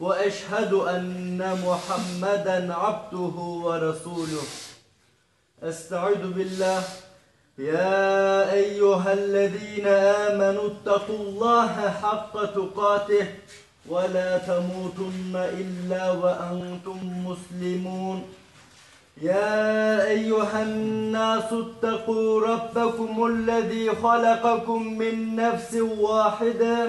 وأشهد أن محمدا عبده ورسوله. أستعيذ بالله. يا أيها الذين آمنوا اتقوا الله حق تقاته ولا تموتن إلا وأنتم مسلمون. يا أيها الناس اتقوا ربكم الذي خلقكم من نفس واحدة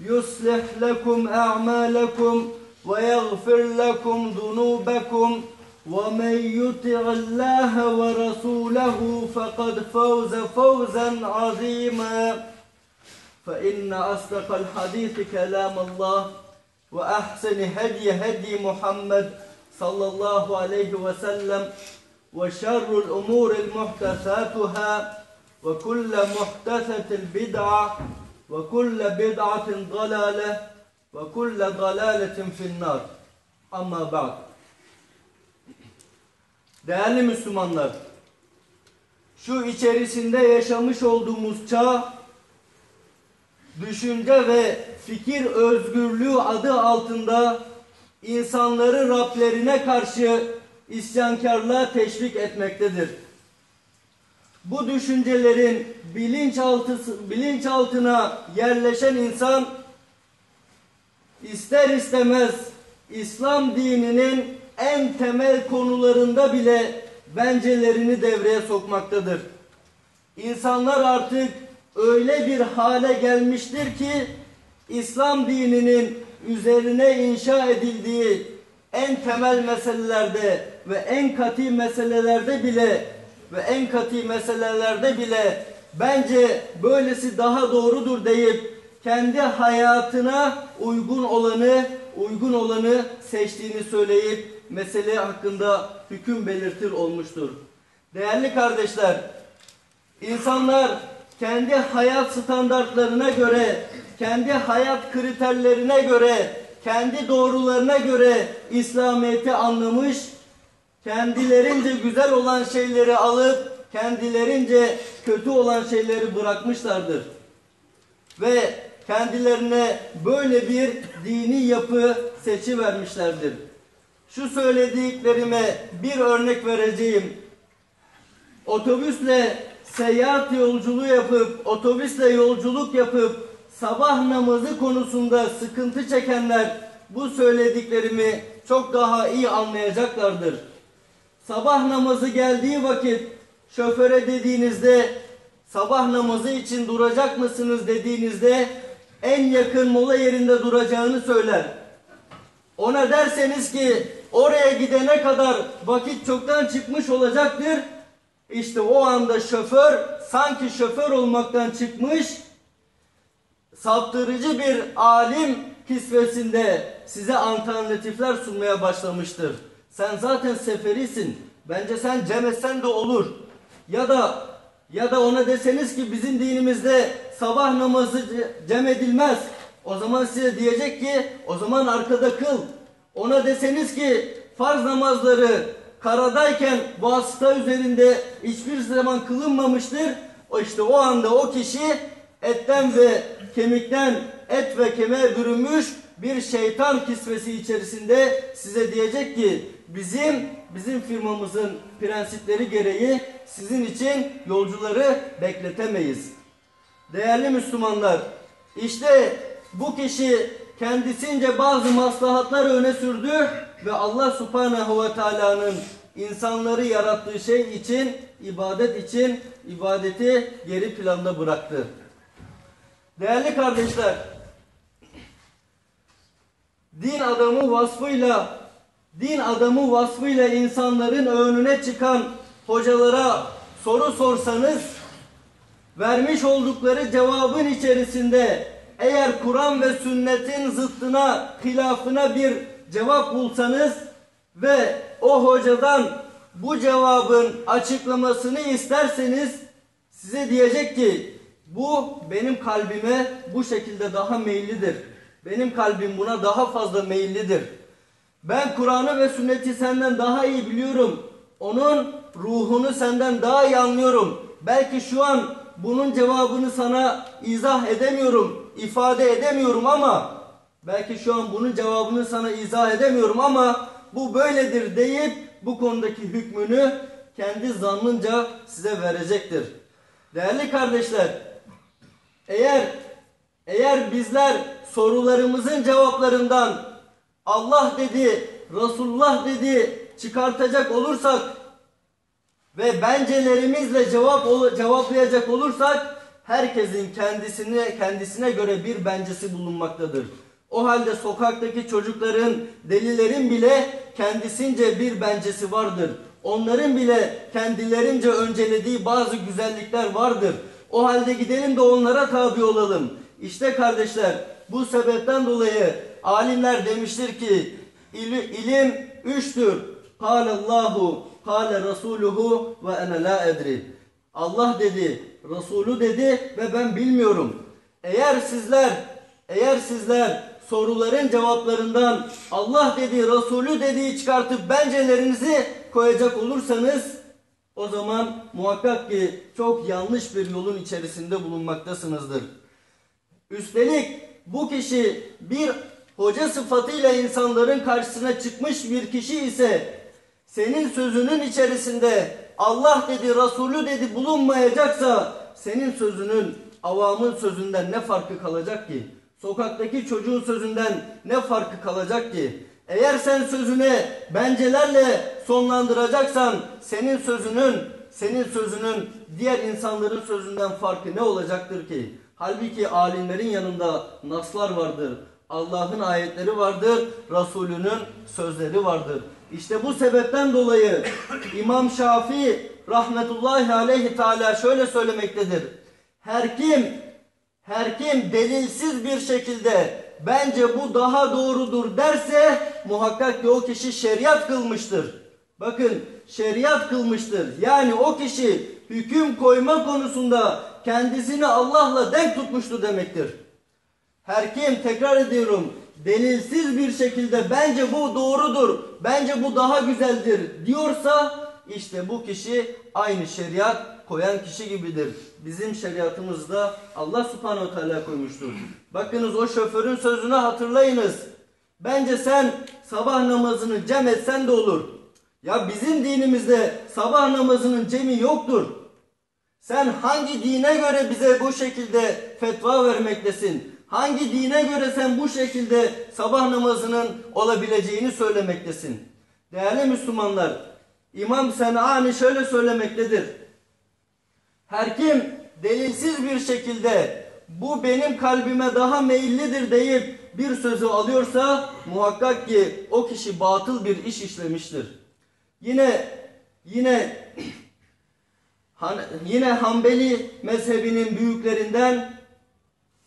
يصلح لكم أعمالكم ويغفر لكم ذنوبكم ومن يطع الله ورسوله فقد فوز فوزا عظيما. فإن أصدق الحديث كلام الله وأحسن هدي هدي محمد صلى الله عليه وسلم وشر الأمور المحدثاتها وكل محدثة بدعة ve kulle bid'atin dalale ve kulle dalaletin finnar. Ama ba'd. Değerli Müslümanlar, şu içerisinde yaşamış olduğumuz çağ, düşünce ve fikir özgürlüğü adı altında insanları Rablerine karşı isyankarlığa teşvik etmektedir. Bu düşüncelerin bilinçaltı, bilinçaltına yerleşen insan ister istemez İslam dininin en temel konularında bile bencelerini devreye sokmaktadır. İnsanlar artık öyle bir hale gelmiştir ki İslam dininin üzerine inşa edildiği en temel meselelerde ve en kati meselelerde bile ve en kati meselelerde bile bence böylesi daha doğrudur deyip kendi hayatına uygun olanı uygun olanı seçtiğini söyleyip mesele hakkında hüküm belirtir olmuştur. Değerli kardeşler, insanlar kendi hayat standartlarına göre, kendi hayat kriterlerine göre, kendi doğrularına göre İslamiyet'i anlamış, kendilerince güzel olan şeyleri alıp kendilerince kötü olan şeyleri bırakmışlardır. Ve kendilerine böyle bir dini yapı seçi vermişlerdir. Şu söylediklerime bir örnek vereceğim. Otobüsle seyahat yolculuğu yapıp, otobüsle yolculuk yapıp sabah namazı konusunda sıkıntı çekenler bu söylediklerimi çok daha iyi anlayacaklardır. Sabah namazı geldiği vakit şoföre dediğinizde sabah namazı için duracak mısınız dediğinizde en yakın mola yerinde duracağını söyler. Ona derseniz ki oraya gidene kadar vakit çoktan çıkmış olacaktır. İşte o anda şoför sanki şoför olmaktan çıkmış saptırıcı bir alim kisvesinde size alternatifler sunmaya başlamıştır. Sen zaten seferisin. Bence sen cem etsen de olur. Ya da ya da ona deseniz ki bizim dinimizde sabah namazı cem edilmez. O zaman size diyecek ki o zaman arkada kıl. Ona deseniz ki farz namazları karadayken vasıta üzerinde hiçbir zaman kılınmamıştır. O işte o anda o kişi etten ve kemikten et ve kemiğe bürünmüş bir şeytan kisvesi içerisinde size diyecek ki bizim bizim firmamızın prensipleri gereği sizin için yolcuları bekletemeyiz. Değerli Müslümanlar, işte bu kişi kendisince bazı maslahatları öne sürdü ve Allah Subhanahu ve Taala'nın insanları yarattığı şey için, ibadet için ibadeti geri planda bıraktı. Değerli kardeşler, din adamı vasfıyla din adamı vasfıyla insanların önüne çıkan hocalara soru sorsanız vermiş oldukları cevabın içerisinde eğer Kur'an ve sünnetin zıttına, hilafına bir cevap bulsanız ve o hocadan bu cevabın açıklamasını isterseniz size diyecek ki bu benim kalbime bu şekilde daha meyillidir. Benim kalbim buna daha fazla meyillidir. Ben Kur'an'ı ve sünneti senden daha iyi biliyorum. Onun ruhunu senden daha iyi anlıyorum. Belki şu an bunun cevabını sana izah edemiyorum, ifade edemiyorum ama belki şu an bunun cevabını sana izah edemiyorum ama bu böyledir deyip bu konudaki hükmünü kendi zannınca size verecektir. Değerli kardeşler, eğer eğer bizler sorularımızın cevaplarından Allah dedi, Resulullah dedi çıkartacak olursak ve bencelerimizle cevap cevaplayacak olursak herkesin kendisine kendisine göre bir bencesi bulunmaktadır. O halde sokaktaki çocukların, delilerin bile kendisince bir bencesi vardır. Onların bile kendilerince öncelediği bazı güzellikler vardır. O halde gidelim de onlara tabi olalım. İşte kardeşler bu sebepten dolayı alimler demiştir ki ilim üçtür. Allahu, Kale Resuluhu ve ene la edri. Allah dedi, Resulü dedi ve ben bilmiyorum. Eğer sizler, eğer sizler soruların cevaplarından Allah dedi, Resulü dediği çıkartıp bencelerinizi koyacak olursanız o zaman muhakkak ki çok yanlış bir yolun içerisinde bulunmaktasınızdır. Üstelik bu kişi bir hoca sıfatıyla insanların karşısına çıkmış bir kişi ise senin sözünün içerisinde Allah dedi, Resulü dedi bulunmayacaksa senin sözünün avamın sözünden ne farkı kalacak ki? Sokaktaki çocuğun sözünden ne farkı kalacak ki? Eğer sen sözüne bencelerle sonlandıracaksan senin sözünün senin sözünün diğer insanların sözünden farkı ne olacaktır ki? Halbuki alimlerin yanında naslar vardır. Allah'ın ayetleri vardır, Resulünün sözleri vardır. İşte bu sebepten dolayı İmam Şafii rahmetullahi aleyhi teala şöyle söylemektedir. Her kim her kim delilsiz bir şekilde bence bu daha doğrudur derse muhakkak ki o kişi şeriat kılmıştır. Bakın şeriat kılmıştır. Yani o kişi hüküm koyma konusunda kendisini Allah'la denk tutmuştur demektir. Her kim tekrar ediyorum delilsiz bir şekilde bence bu doğrudur, bence bu daha güzeldir diyorsa işte bu kişi aynı şeriat koyan kişi gibidir. Bizim şeriatımızda Allah subhanehu teala koymuştur. Bakınız o şoförün sözünü hatırlayınız. Bence sen sabah namazını cem etsen de olur. Ya bizim dinimizde sabah namazının cemi yoktur. Sen hangi dine göre bize bu şekilde fetva vermektesin? Hangi dine göre sen bu şekilde sabah namazının olabileceğini söylemektesin? Değerli Müslümanlar, İmam Sen'ani şöyle söylemektedir. Her kim delilsiz bir şekilde bu benim kalbime daha meyillidir deyip bir sözü alıyorsa muhakkak ki o kişi batıl bir iş işlemiştir. Yine yine yine Hanbeli mezhebinin büyüklerinden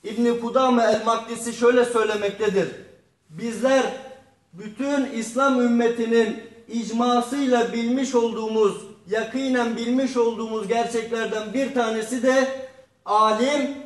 İbn Kudame el-Makdisi şöyle söylemektedir. Bizler bütün İslam ümmetinin icmasıyla bilmiş olduğumuz, yakinen bilmiş olduğumuz gerçeklerden bir tanesi de alim,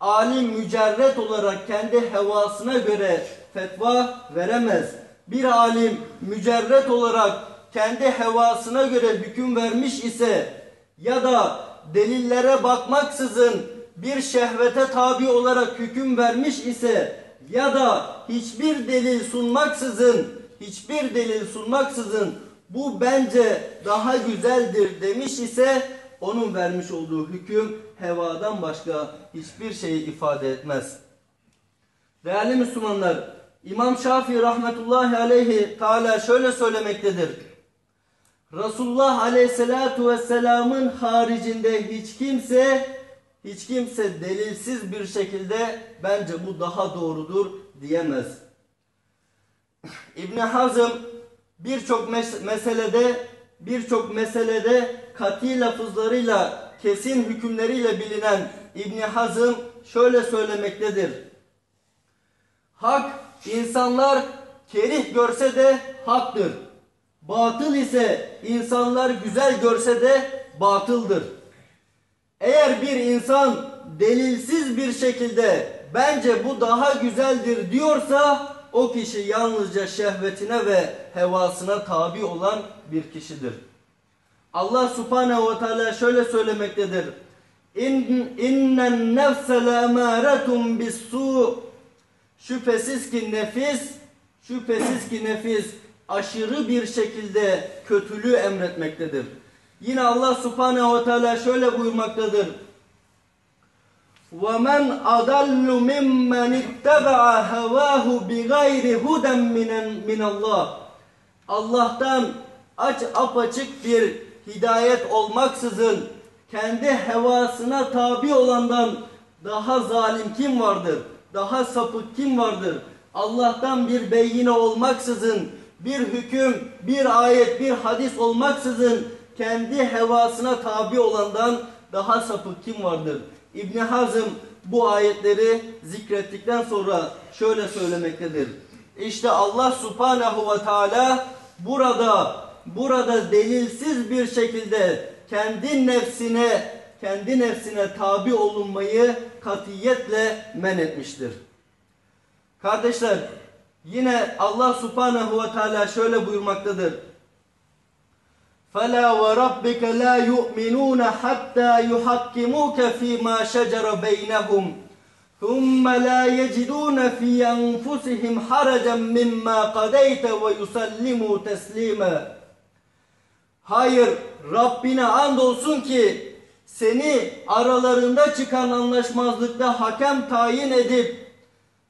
alim mücerret olarak kendi hevasına göre fetva veremez. Bir alim mücerret olarak kendi hevasına göre hüküm vermiş ise ya da delillere bakmaksızın bir şehvete tabi olarak hüküm vermiş ise ya da hiçbir delil sunmaksızın hiçbir delil sunmaksızın bu bence daha güzeldir demiş ise onun vermiş olduğu hüküm hevadan başka hiçbir şeyi ifade etmez. Değerli Müslümanlar, İmam Şafii rahmetullahi aleyhi teala şöyle söylemektedir. Resulullah Aleyhisselatu Vesselam'ın haricinde hiç kimse hiç kimse delilsiz bir şekilde bence bu daha doğrudur diyemez. İbn Hazım birçok mes- meselede birçok meselede kati lafızlarıyla kesin hükümleriyle bilinen İbn Hazım şöyle söylemektedir. Hak insanlar kerih görse de haktır. Batıl ise insanlar güzel görse de batıldır. Eğer bir insan delilsiz bir şekilde bence bu daha güzeldir diyorsa o kişi yalnızca şehvetine ve hevasına tabi olan bir kişidir. Allah subhanehu ve teala şöyle söylemektedir. İn, innen nefse le emaretun bis su. Şüphesiz ki nefis, şüphesiz ki nefis aşırı bir şekilde kötülüğü emretmektedir. Yine Allah subhanehu ve teala şöyle buyurmaktadır. وَمَنْ أَضَلُّ مِمَّنِ اتَّبَعَ هَوَاهُ بِغَيْرِ هُدًى مِنَ اللّٰهِ Allah'tan aç apaçık bir hidayet olmaksızın kendi hevasına tabi olandan daha zalim kim vardır? Daha sapık kim vardır? Allah'tan bir beyine olmaksızın, bir hüküm, bir ayet, bir hadis olmaksızın kendi hevasına tabi olandan daha sapık kim vardır? İbni Hazım bu ayetleri zikrettikten sonra şöyle söylemektedir. İşte Allah subhanehu ve teala burada burada delilsiz bir şekilde kendi nefsine kendi nefsine tabi olunmayı katiyetle men etmiştir. Kardeşler yine Allah subhanehu ve teala şöyle buyurmaktadır. فَلَا وَرَبِّكَ لَا يُؤْمِنُونَ حَتَّى يُحَكِّمُوكَ فِي مَا شَجَرَ بَيْنَهُمْ ثُمَّ لَا يَجِدُونَ فِي أَنفُسِهِمْ حَرَجًا مِمَّا قَدَيْتَ وَيُسَلِّمُوا تَسْلِيمًا Hayır, Rabbine andolsun ki seni aralarında çıkan anlaşmazlıkta hakem tayin edip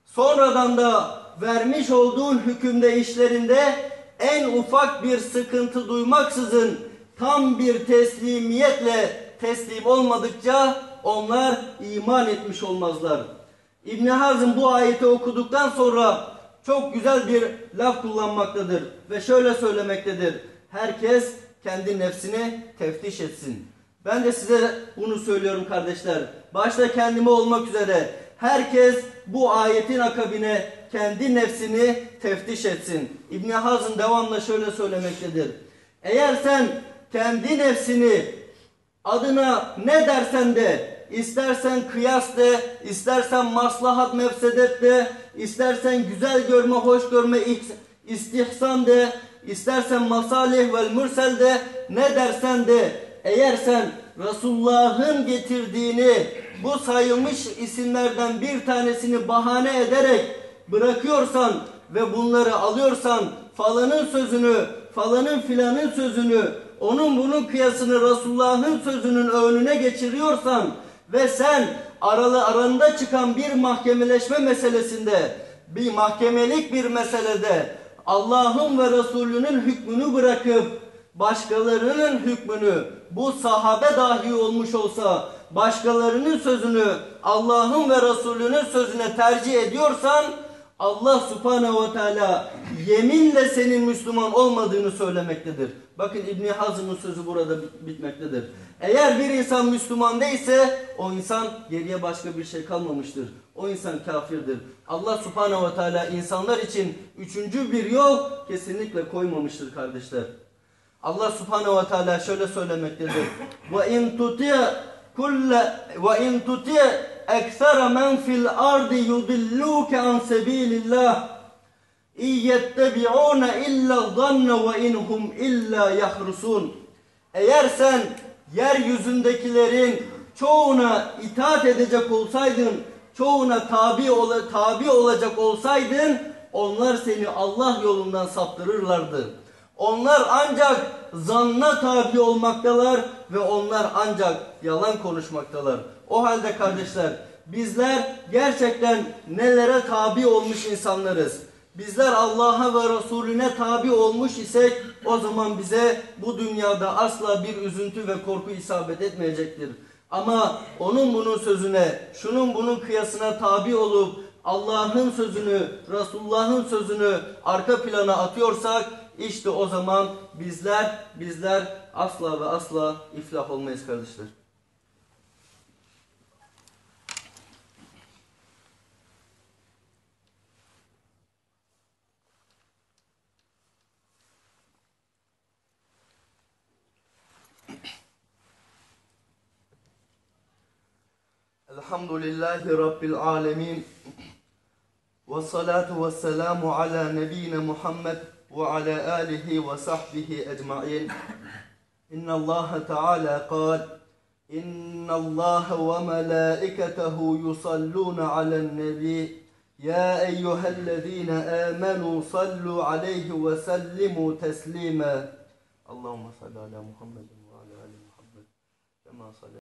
sonradan da vermiş olduğun hükümde işlerinde en ufak bir sıkıntı duymaksızın tam bir teslimiyetle teslim olmadıkça onlar iman etmiş olmazlar. İbn Hazm bu ayeti okuduktan sonra çok güzel bir laf kullanmaktadır ve şöyle söylemektedir. Herkes kendi nefsini teftiş etsin. Ben de size bunu söylüyorum kardeşler. Başta kendime olmak üzere herkes bu ayetin akabine kendi nefsini teftiş etsin. İbn Hazm devamla şöyle söylemektedir. Eğer sen kendi nefsini adına ne dersen de istersen kıyas de, istersen maslahat mefsedet de, istersen güzel görme, hoş görme, istihsan de, istersen masalih vel mürsel de, ne dersen de eğer sen Resulullah'ın getirdiğini bu sayılmış isimlerden bir tanesini bahane ederek bırakıyorsan ve bunları alıyorsan falanın sözünü, falanın filanın sözünü, onun bunun kıyasını Resulullah'ın sözünün önüne geçiriyorsan ve sen aralı aranda çıkan bir mahkemeleşme meselesinde, bir mahkemelik bir meselede Allah'ın ve Resulünün hükmünü bırakıp başkalarının hükmünü bu sahabe dahi olmuş olsa başkalarının sözünü Allah'ın ve Resulünün sözüne tercih ediyorsan Allah subhanehu ve teala yeminle senin Müslüman olmadığını söylemektedir. Bakın İbni Hazm'ın sözü burada bitmektedir. Eğer bir insan Müslüman değilse o insan geriye başka bir şey kalmamıştır. O insan kafirdir. Allah subhanehu ve teala insanlar için üçüncü bir yol kesinlikle koymamıştır kardeşler. Allah subhanehu ve teala şöyle söylemektedir. Ve in tuti kulle ve in tuti eksera men fil ardi yudilluke an sebilillah İyettebi'une illa zanne ve inhum illa yahrusun. Eğer sen yeryüzündekilerin çoğuna itaat edecek olsaydın, çoğuna tabi, ol tabi olacak olsaydın, onlar seni Allah yolundan saptırırlardı. Onlar ancak zanna tabi olmaktalar ve onlar ancak yalan konuşmaktalar. O halde kardeşler bizler gerçekten nelere tabi olmuş insanlarız. Bizler Allah'a ve Resulüne tabi olmuş isek o zaman bize bu dünyada asla bir üzüntü ve korku isabet etmeyecektir. Ama onun bunun sözüne, şunun bunun kıyasına tabi olup Allah'ın sözünü, Resulullah'ın sözünü arka plana atıyorsak işte o zaman bizler bizler asla ve asla iflah olmayız kardeşler. Elhamdülillahi Rabbil alemin. Ve salatu ve selamu ala nebiyyina Muhammed ve ala alihi ve sahbihi ecmain. İnna Allah Teala kal İnna Allah ve melaiketehu yusalluna alen nebi Ya eyyühellezine amenu sallu aleyhi ve sellimu teslima Allahümme salli ala Muhammed ve ala